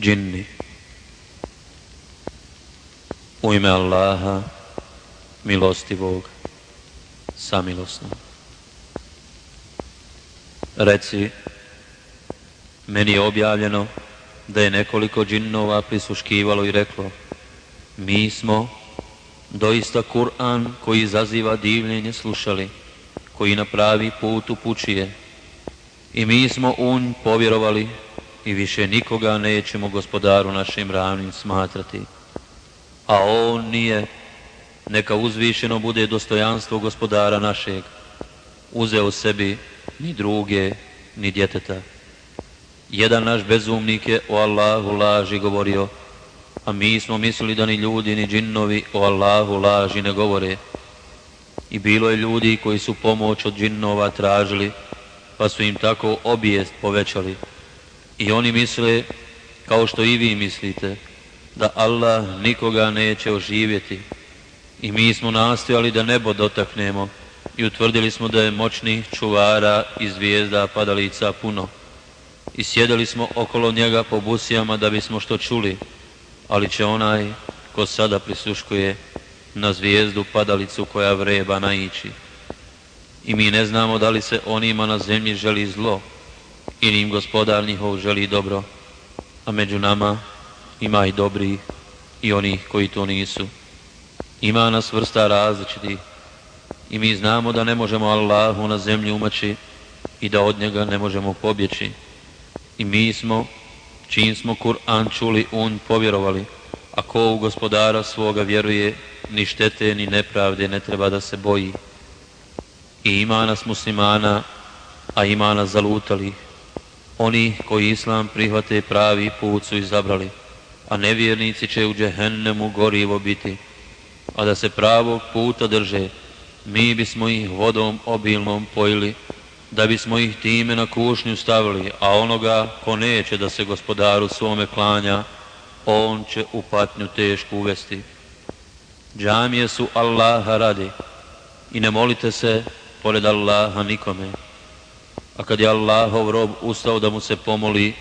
džinni. U ime Allaha, milostivog, samilosnog. Reci, meni je objavljeno da je nekoliko džinnova prisuškivalo i reklo, mi smo doista Kur'an koji izaziva divljenje slušali, koji na pravi put upućuje. I mi smo unj povjerovali i više nikoga nećemo gospodaru našim ravnim smatrati. A on nije, neka uzvišeno bude dostojanstvo gospodara našeg, uzeo sebi ni druge, ni djeteta. Jedan naš bezumnik je o Allahu laži govorio, a mi smo mislili da ni ljudi ni džinnovi o Allahu laži ne govore. I bilo je ljudi koji su pomoć od džinnova tražili, pa su im tako obijest povećali. I oni misle, kao što i vi mislite, da Allah nikoga neće oživjeti. I mi smo nastojali da nebo dotaknemo i utvrdili smo da je moćnih čuvara i zvijezda padalica puno. I sjedili smo okolo njega po busijama da bismo što čuli, ali će onaj ko sada prisuškuje na zvijezdu padalicu koja vreba naići. I mi ne znamo da li se onima na zemlji želi zlo ili im gospodar njihov želi dobro, a među nama ima i dobrih i onih koji to nisu. Ima nas vrsta različitih i mi znamo da ne možemo Allahu na zemlji umaći i da od njega ne možemo pobjeći. I mi smo, čim smo Kur'an čuli, un povjerovali, a ko u gospodara svoga vjeruje, ni štete ni nepravde ne treba da se boji. I ima nas muslimana, a ima nas zalutalih. Oni koji islam prihvate pravi put su izabrali, a nevjernici će u džehennemu gorivo biti. A da se pravog puta drže, mi bismo ih vodom obilnom pojili, da bismo ih time na kušnju stavili, a onoga ko neće da se gospodaru svome klanja, on će u patnju tešku uvesti. Džamije su Allaha radi i ne molite se pored Allaha nikome. A kad je Allahov rob ustao da mu se pomoli,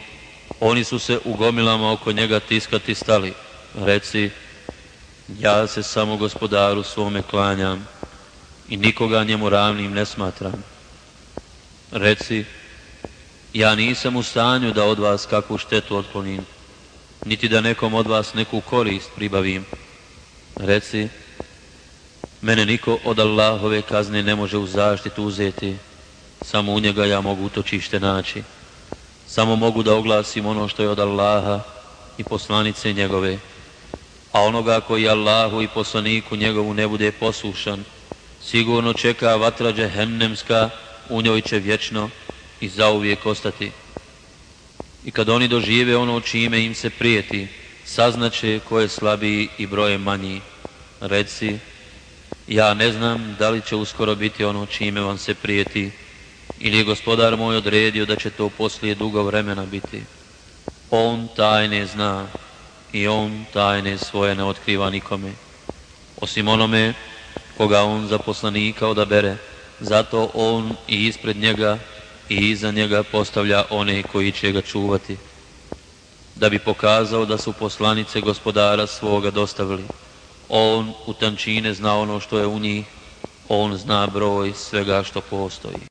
oni su se u gomilama oko njega tiskati stali. Reci, ja se samo gospodaru svome klanjam i nikoga njemu ravnim ne smatram. Reci, ja nisam u stanju da od vas kakvu štetu otklonim, niti da nekom od vas neku korist pribavim. Reci, mene niko od Allahove kazne ne može u zaštitu uzeti, samo u njega ja mogu utočište naći. Samo mogu da oglasim ono što je od Allaha i poslanice njegove, a onoga koji Allahu i poslaniku njegovu ne bude poslušan, sigurno čeka vatra džehennemska, u njoj će vječno i zauvijek ostati. I kad oni dožive ono čime im se prijeti, saznaće ko je slabiji i broje manji. Reci, ja ne znam da li će uskoro biti ono čime vam se prijeti, ili je gospodar moj odredio da će to poslije dugo vremena biti. On tajne zna i on tajne svoje ne otkriva nikome, osim onome koga on za poslanika odabere, zato on i ispred njega i iza njega postavlja one koji će ga čuvati, da bi pokazao da su poslanice gospodara svoga dostavili. On u tančine zna ono što je u njih, on zna broj svega što postoji.